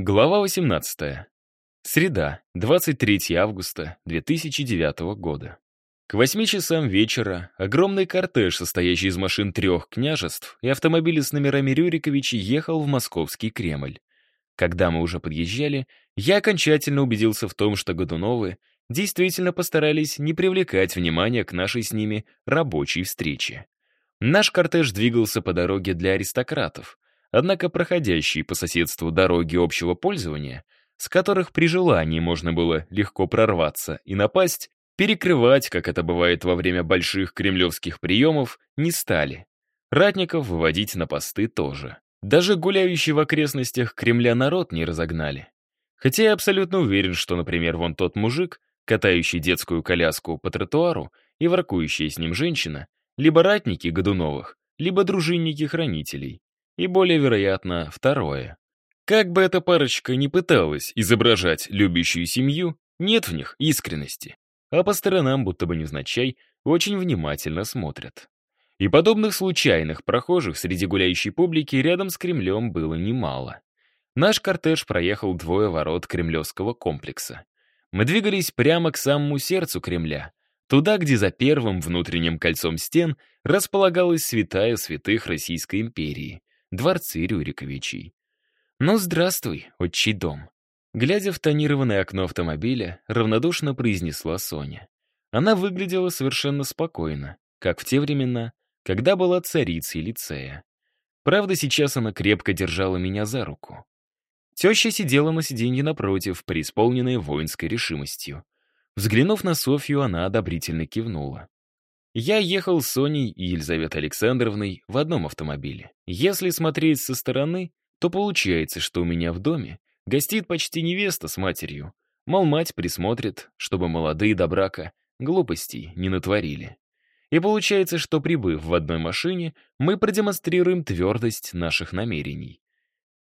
Глава 18. Среда, 23 августа 2009 года. К восьми часам вечера огромный кортеж, состоящий из машин трех княжеств и автомобиля с номерами Рюриковича, ехал в московский Кремль. Когда мы уже подъезжали, я окончательно убедился в том, что Годуновы действительно постарались не привлекать внимания к нашей с ними рабочей встрече. Наш кортеж двигался по дороге для аристократов, Однако проходящие по соседству дороги общего пользования, с которых при желании можно было легко прорваться и напасть, перекрывать, как это бывает во время больших кремлевских приемов, не стали. Ратников выводить на посты тоже. Даже гуляющий в окрестностях Кремля народ не разогнали. Хотя я абсолютно уверен, что, например, вон тот мужик, катающий детскую коляску по тротуару и воркующая с ним женщина, либо ратники Годуновых, либо дружинники хранителей и, более вероятно, второе. Как бы эта парочка ни пыталась изображать любящую семью, нет в них искренности, а по сторонам, будто бы невзначай, очень внимательно смотрят. И подобных случайных прохожих среди гуляющей публики рядом с Кремлем было немало. Наш кортеж проехал двое ворот кремлевского комплекса. Мы двигались прямо к самому сердцу Кремля, туда, где за первым внутренним кольцом стен располагалась святая святых Российской империи, дворцы Рюриковичей. «Ну, здравствуй, отчий дом», Глядя в тонированное окно автомобиля, равнодушно произнесла Соня. Она выглядела совершенно спокойно, как в те времена, когда была царицей лицея. Правда, сейчас она крепко держала меня за руку. Теща сидела на сиденье напротив, преисполненная воинской решимостью. Взглянув на Софью, она одобрительно кивнула. Я ехал с Соней и Елизаветой Александровной в одном автомобиле. Если смотреть со стороны, то получается, что у меня в доме гостит почти невеста с матерью. Мол, мать присмотрит, чтобы молодые до брака глупостей не натворили. И получается, что, прибыв в одной машине, мы продемонстрируем твердость наших намерений.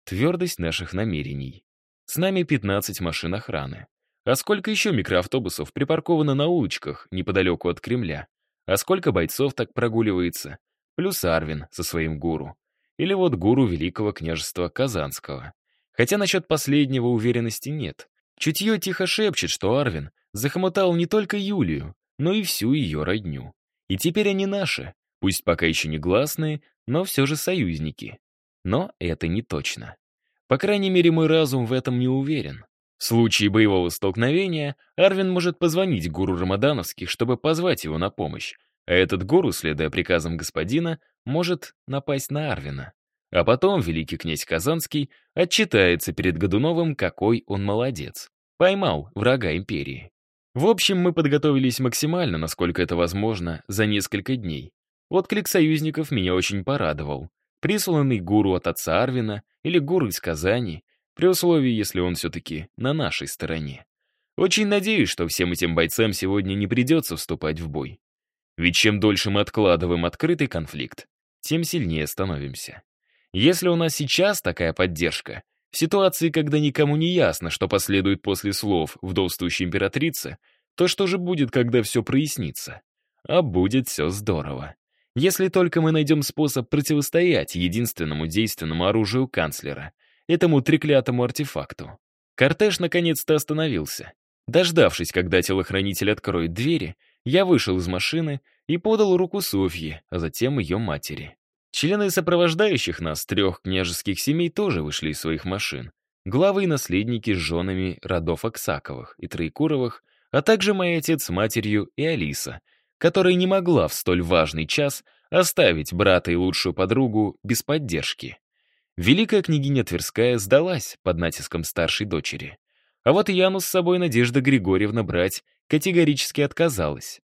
Твердость наших намерений. С нами 15 машин охраны. А сколько еще микроавтобусов припарковано на улочках неподалеку от Кремля? А сколько бойцов так прогуливается? Плюс Арвин со своим гуру. Или вот гуру Великого княжества Казанского. Хотя насчет последнего уверенности нет. Чутье тихо шепчет, что Арвин захомутал не только Юлию, но и всю ее родню. И теперь они наши, пусть пока еще не гласные, но все же союзники. Но это не точно. По крайней мере, мой разум в этом не уверен. В случае боевого столкновения Арвин может позвонить гуру Рамадановских, чтобы позвать его на помощь, а этот гуру, следуя приказам господина, может напасть на Арвина. А потом великий князь Казанский отчитается перед Годуновым, какой он молодец. Поймал врага империи. В общем, мы подготовились максимально, насколько это возможно, за несколько дней. Отклик союзников меня очень порадовал. Присланный гуру от отца Арвина или гуру из Казани — при условии, если он все-таки на нашей стороне. Очень надеюсь, что всем этим бойцам сегодня не придется вступать в бой. Ведь чем дольше мы откладываем открытый конфликт, тем сильнее становимся. Если у нас сейчас такая поддержка, в ситуации, когда никому не ясно, что последует после слов вдовствующей императрицы, то что же будет, когда все прояснится? А будет все здорово. Если только мы найдем способ противостоять единственному действенному оружию канцлера — этому треклятому артефакту. Кортеж наконец-то остановился. Дождавшись, когда телохранитель откроет двери, я вышел из машины и подал руку Софье, а затем ее матери. Члены сопровождающих нас трех княжеских семей тоже вышли из своих машин. Главы и наследники с женами родов Аксаковых и Троекуровых, а также мой отец с матерью и Алиса, которая не могла в столь важный час оставить брата и лучшую подругу без поддержки. Великая княгиня Тверская сдалась под натиском старшей дочери. А вот Яну с собой Надежда Григорьевна брать категорически отказалась.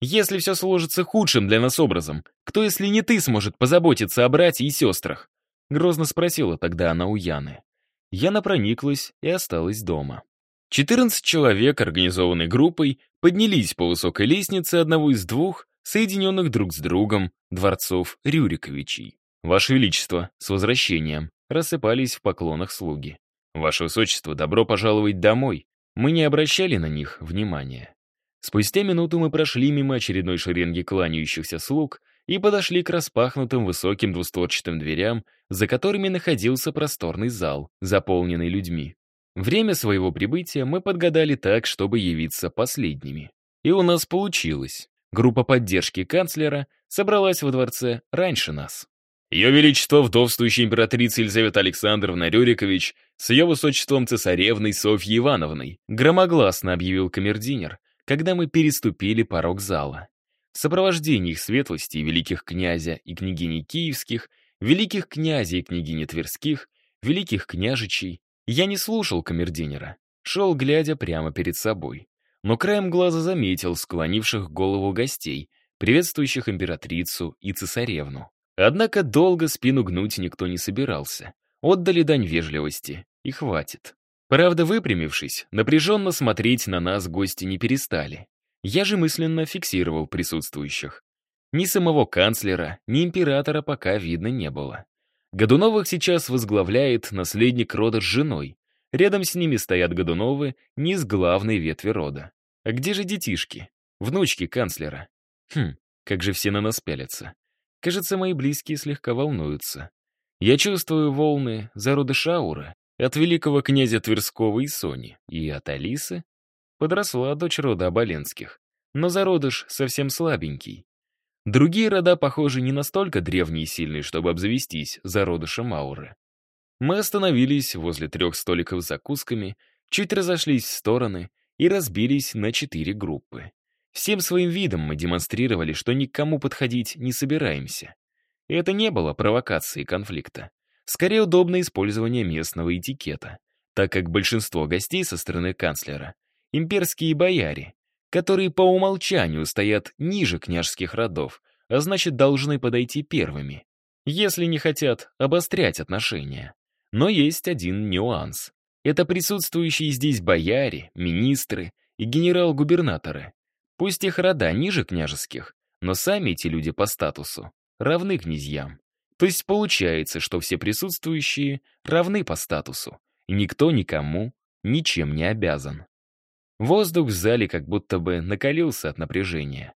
«Если все сложится худшим для нас образом, кто, если не ты, сможет позаботиться о брате и сестрах?» Грозно спросила тогда она у Яны. Яна прониклась и осталась дома. 14 человек, организованной группой, поднялись по высокой лестнице одного из двух, соединенных друг с другом, дворцов Рюриковичей. «Ваше Величество, с возвращением!» Рассыпались в поклонах слуги. «Ваше Высочество, добро пожаловать домой!» Мы не обращали на них внимания. Спустя минуту мы прошли мимо очередной шеренги кланяющихся слуг и подошли к распахнутым высоким двустворчатым дверям, за которыми находился просторный зал, заполненный людьми. Время своего прибытия мы подгадали так, чтобы явиться последними. И у нас получилось. Группа поддержки канцлера собралась во дворце раньше нас. Ее Величество, вдовствующая императрица Елизавета Александровна Рюрикович с ее высочеством цесаревной Софьей Ивановной, громогласно объявил камердинер, когда мы переступили порог зала. В сопровождении их светлости великих князя и княгини киевских, великих князей и княгини тверских, великих княжичей, я не слушал камердинера, шел, глядя прямо перед собой. Но краем глаза заметил склонивших голову гостей, приветствующих императрицу и цесаревну. Однако долго спину гнуть никто не собирался. Отдали дань вежливости, и хватит. Правда, выпрямившись, напряженно смотреть на нас гости не перестали. Я же мысленно фиксировал присутствующих. Ни самого канцлера, ни императора пока видно не было. Годуновых сейчас возглавляет наследник рода с женой. Рядом с ними стоят Годуновы, не с главной ветви рода. А где же детишки? Внучки канцлера. Хм, как же все на нас пялятся. Кажется, мои близкие слегка волнуются. Я чувствую волны зародыша ауры от великого князя Тверского и Сони, и от Алисы. Подросла дочь рода Оболенских, но зародыш совсем слабенький. Другие рода, похоже, не настолько древние и сильные, чтобы обзавестись зародышем ауры. Мы остановились возле трех столиков с закусками, чуть разошлись в стороны и разбились на четыре группы. Всем своим видом мы демонстрировали, что никому подходить не собираемся. И это не было провокацией конфликта. Скорее, удобное использование местного этикета, так как большинство гостей со стороны канцлера — имперские бояре, которые по умолчанию стоят ниже княжеских родов, а значит, должны подойти первыми, если не хотят обострять отношения. Но есть один нюанс. Это присутствующие здесь бояре, министры и генерал-губернаторы. Пусть их рода ниже княжеских, но сами эти люди по статусу равны князьям. То есть получается, что все присутствующие равны по статусу, и никто никому ничем не обязан. Воздух в зале как будто бы накалился от напряжения.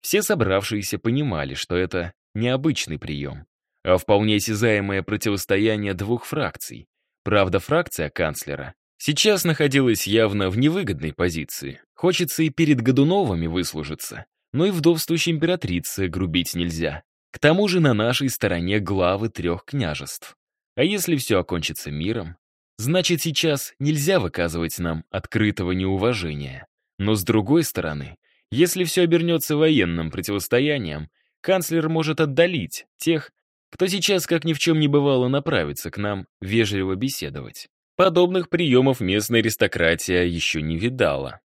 Все собравшиеся понимали, что это необычный прием, а вполне осязаемое противостояние двух фракций. Правда, фракция канцлера сейчас находилась явно в невыгодной позиции. Хочется и перед Годуновыми выслужиться, но и вдовствующей императрице грубить нельзя. К тому же на нашей стороне главы трех княжеств. А если все окончится миром, Значит, сейчас нельзя выказывать нам открытого неуважения. Но с другой стороны, если все обернется военным противостоянием, канцлер может отдалить тех, кто сейчас, как ни в чем не бывало, направится к нам вежливо беседовать. Подобных приемов местная аристократия еще не видала.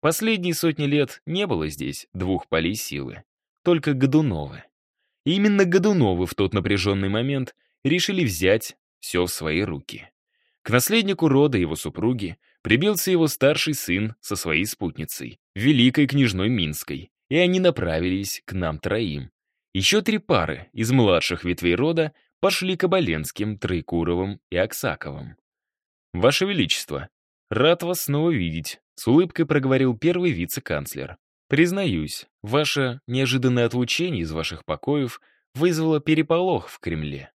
Последние сотни лет не было здесь двух полей силы, только Годуновы. И именно Годуновы в тот напряженный момент решили взять все в свои руки. К наследнику рода его супруги прибился его старший сын со своей спутницей, великой княжной Минской, и они направились к нам троим. Еще три пары из младших ветвей рода пошли к Оболенским, Троекуровым и Аксаковым. «Ваше Величество, рад вас снова видеть», — с улыбкой проговорил первый вице-канцлер. «Признаюсь, ваше неожиданное отлучение из ваших покоев вызвало переполох в Кремле.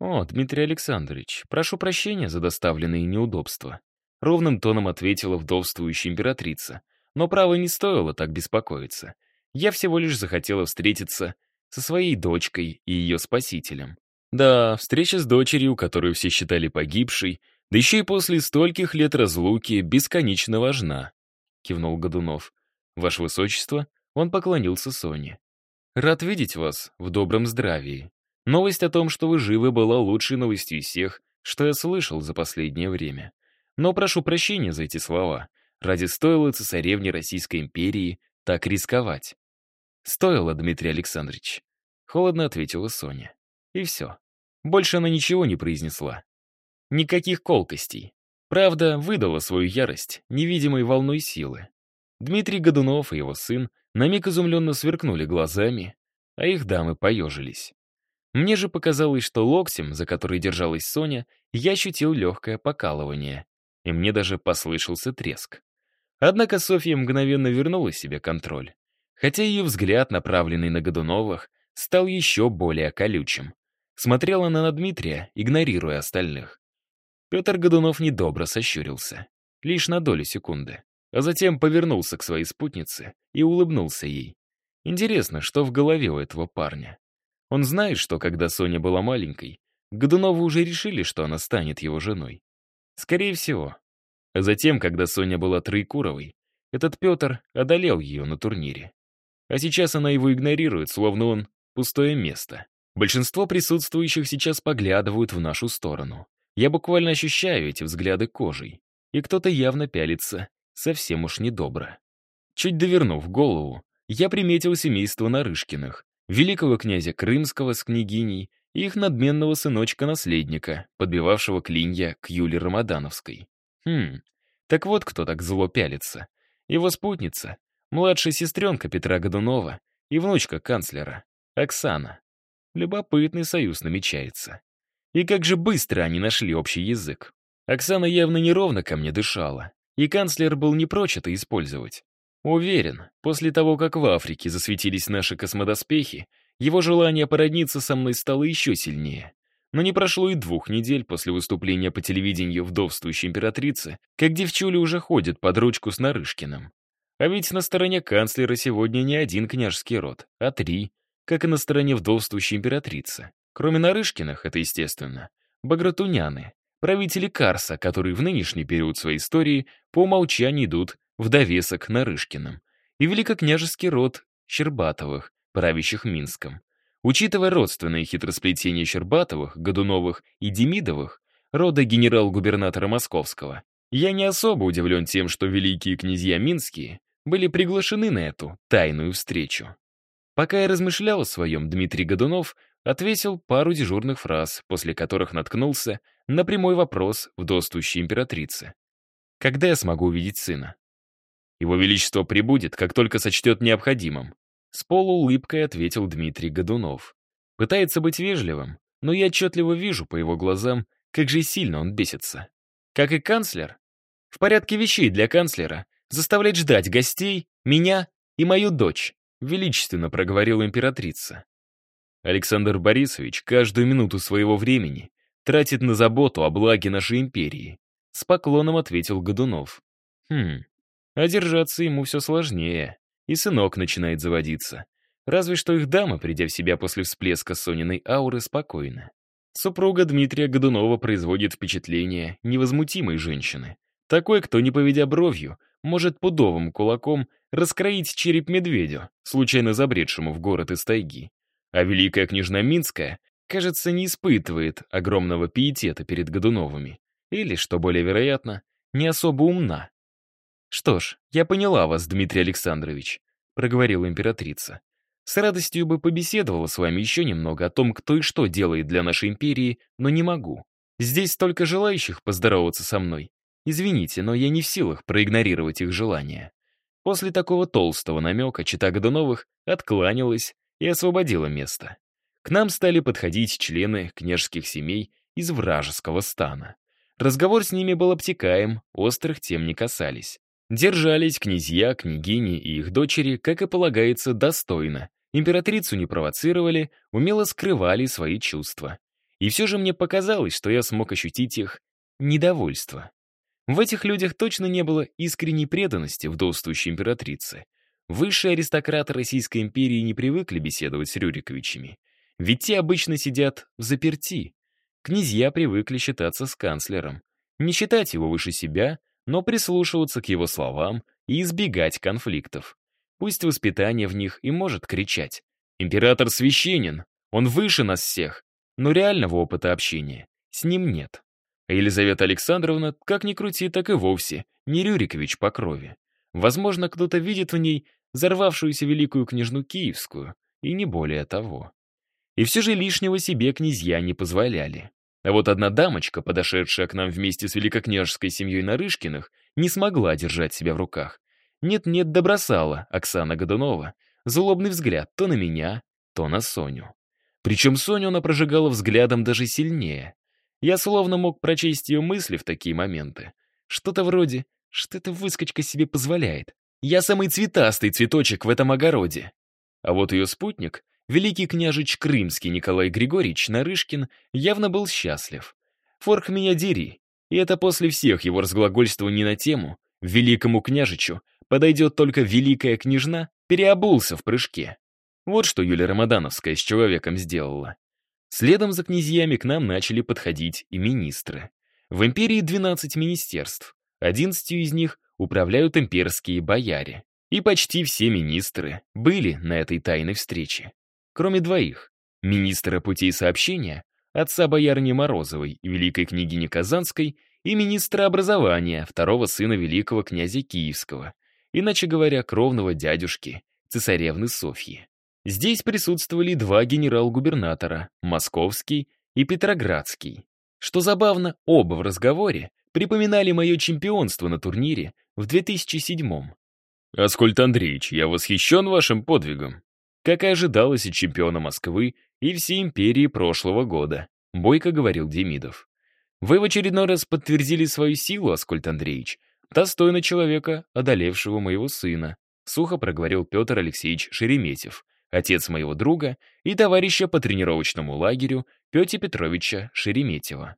«О, Дмитрий Александрович, прошу прощения за доставленные неудобства», ровным тоном ответила вдовствующая императрица. Но право не стоило так беспокоиться. Я всего лишь захотела встретиться со своей дочкой и ее спасителем. Да, встреча с дочерью, которую все считали погибшей, да еще и после стольких лет разлуки, бесконечно важна, кивнул Годунов. Ваше Высочество, он поклонился Соне. Рад видеть вас в добром здравии. Новость о том, что вы живы, была лучшей новостью из всех, что я слышал за последнее время. Но прошу прощения за эти слова. Ради стоило цесаревне Российской империи так рисковать. Стоило, Дмитрий Александрович. Холодно ответила Соня. И все. Больше она ничего не произнесла. Никаких колкостей. Правда, выдала свою ярость невидимой волной силы. Дмитрий Годунов и его сын на миг изумленно сверкнули глазами, а их дамы поежились. Мне же показалось, что локтем, за который держалась Соня, я ощутил легкое покалывание, и мне даже послышался треск. Однако Софья мгновенно вернула себе контроль. Хотя ее взгляд, направленный на Годуновых, стал еще более колючим. Смотрела она на Дмитрия, игнорируя остальных. Петр Годунов недобро сощурился. Лишь на долю секунды. А затем повернулся к своей спутнице и улыбнулся ей. Интересно, что в голове у этого парня? Он знает, что когда Соня была маленькой, Годуновы уже решили, что она станет его женой. Скорее всего. А затем, когда Соня была Троекуровой, этот Петр одолел ее на турнире. А сейчас она его игнорирует, словно он пустое место. Большинство присутствующих сейчас поглядывают в нашу сторону. Я буквально ощущаю эти взгляды кожей. И кто-то явно пялится совсем уж недобро. Чуть довернув голову, я приметил семейство Нарышкиных, великого князя Крымского с княгиней и их надменного сыночка-наследника, подбивавшего клинья к Юле Рамадановской. Хм, так вот кто так зло пялится. Его спутница, младшая сестренка Петра Годунова и внучка канцлера, Оксана. Любопытный союз намечается. И как же быстро они нашли общий язык. Оксана явно неровно ко мне дышала, и канцлер был не прочь это использовать. Уверен, после того, как в Африке засветились наши космодоспехи, его желание породниться со мной стало еще сильнее. Но не прошло и двух недель после выступления по телевидению вдовствующей императрицы, как девчули уже ходят под ручку с Нарышкиным. А ведь на стороне канцлера сегодня не один княжеский род, а три, как и на стороне вдовствующей императрицы. Кроме Нарышкиных, это естественно, багратуняны, правители Карса, которые в нынешний период своей истории по умолчанию идут в довесок Нарышкиным, и великокняжеский род Щербатовых, правящих Минском. Учитывая родственные хитросплетения Щербатовых, Годуновых и Демидовых, рода генерал-губернатора Московского, я не особо удивлен тем, что великие князья Минские были приглашены на эту тайную встречу. Пока я размышлял о своем, Дмитрий Годунов ответил пару дежурных фраз, после которых наткнулся на прямой вопрос вдостующей императрицы. «Когда я смогу увидеть сына?» «Его Величество прибудет, как только сочтет необходимым», с полуулыбкой ответил Дмитрий Годунов. Пытается быть вежливым, но я отчетливо вижу по его глазам, как же сильно он бесится. Как и канцлер. В порядке вещей для канцлера заставлять ждать гостей, меня и мою дочь, величественно проговорила императрица. Александр Борисович каждую минуту своего времени тратит на заботу о благе нашей империи. С поклоном ответил Годунов. Хм, а держаться ему все сложнее. И сынок начинает заводиться. Разве что их дама, придя в себя после всплеска Сониной ауры, спокойна. Супруга Дмитрия Годунова производит впечатление невозмутимой женщины. Такой, кто, не поведя бровью, может пудовым кулаком раскроить череп медведю, случайно забредшему в город из тайги. А великая княжна Минская, кажется, не испытывает огромного пиетета перед Годуновыми. Или, что более вероятно, не особо умна. «Что ж, я поняла вас, Дмитрий Александрович», — проговорила императрица. «С радостью бы побеседовала с вами еще немного о том, кто и что делает для нашей империи, но не могу. Здесь столько желающих поздороваться со мной. Извините, но я не в силах проигнорировать их желания». После такого толстого намека чита Годуновых откланялась и освободила место. К нам стали подходить члены княжеских семей из вражеского стана. Разговор с ними был обтекаем, острых тем не касались. Держались князья, княгини и их дочери, как и полагается, достойно. Императрицу не провоцировали, умело скрывали свои чувства. И все же мне показалось, что я смог ощутить их недовольство. В этих людях точно не было искренней преданности вдовствующей императрице. Высшие аристократы Российской империи не привыкли беседовать с Рюриковичами. Ведь те обычно сидят в заперти. Князья привыкли считаться с канцлером. Не считать его выше себя — но прислушиваться к его словам и избегать конфликтов. Пусть воспитание в них и может кричать. Император священен, он выше нас всех, но реального опыта общения с ним нет. А Елизавета Александровна, как ни крути, так и вовсе не Рюрикович по крови. Возможно, кто-то видит в ней взорвавшуюся великую княжну Киевскую, и не более того. И все же лишнего себе князья не позволяли. А вот одна дамочка, подошедшая к нам вместе с великокняжеской семьей Нарышкиных, не смогла держать себя в руках. Нет-нет, добросала Оксана Годунова. Злобный взгляд то на меня, то на Соню. Причем Соню она прожигала взглядом даже сильнее. Я словно мог прочесть ее мысли в такие моменты. Что-то вроде «Что эта выскочка себе позволяет? Я самый цветастый цветочек в этом огороде». А вот ее спутник великий княжич Крымский Николай Григорьевич Нарышкин явно был счастлив. Форк меня дери, и это после всех его разглагольствований на тему «Великому княжичу подойдет только великая княжна» переобулся в прыжке. Вот что Юлия Рамадановская с человеком сделала. Следом за князьями к нам начали подходить и министры. В империи 12 министерств, 11 из них управляют имперские бояре. И почти все министры были на этой тайной встрече. Кроме двоих. Министра путей сообщения, отца боярни Морозовой и великой княгини Казанской, и министра образования, второго сына великого князя Киевского, иначе говоря, кровного дядюшки, цесаревны Софьи. Здесь присутствовали два генерал-губернатора, Московский и Петроградский. Что забавно, оба в разговоре припоминали мое чемпионство на турнире в 2007-м. «Аскольд Андреевич, я восхищен вашим подвигом», как и ожидалось от чемпиона Москвы и всей империи прошлого года, бойко говорил Демидов. Вы в очередной раз подтвердили свою силу, Аскольд Андреевич, достойно человека, одолевшего моего сына, сухо проговорил Петр Алексеевич Шереметьев, отец моего друга и товарища по тренировочному лагерю Петя Петровича Шереметьева.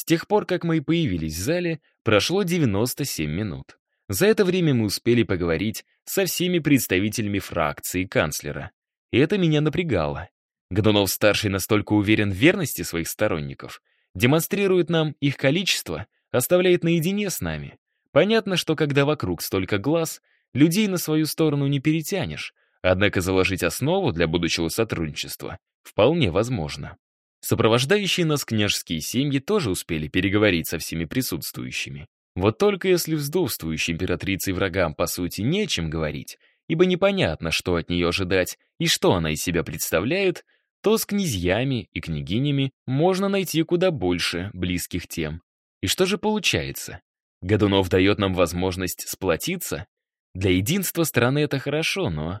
С тех пор, как мы появились в зале, прошло 97 минут. За это время мы успели поговорить со всеми представителями фракции канцлера. И это меня напрягало. Годунов-старший настолько уверен в верности своих сторонников, демонстрирует нам их количество, оставляет наедине с нами. Понятно, что когда вокруг столько глаз, людей на свою сторону не перетянешь, Однако заложить основу для будущего сотрудничества вполне возможно. Сопровождающие нас княжеские семьи тоже успели переговорить со всеми присутствующими. Вот только если вздовствующей императрицей врагам, по сути, нечем говорить, ибо непонятно, что от нее ожидать и что она из себя представляет, то с князьями и княгинями можно найти куда больше близких тем. И что же получается? Годунов дает нам возможность сплотиться? Для единства страны это хорошо, но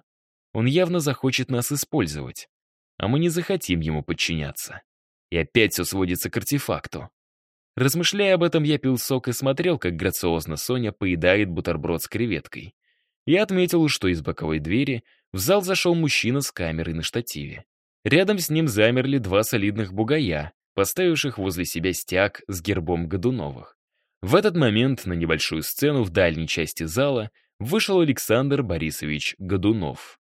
он явно захочет нас использовать, а мы не захотим ему подчиняться. И опять все сводится к артефакту. Размышляя об этом, я пил сок и смотрел, как грациозно Соня поедает бутерброд с креветкой. Я отметил, что из боковой двери в зал зашел мужчина с камерой на штативе. Рядом с ним замерли два солидных бугая, поставивших возле себя стяг с гербом Годуновых. В этот момент на небольшую сцену в дальней части зала вышел Александр Борисович Годунов.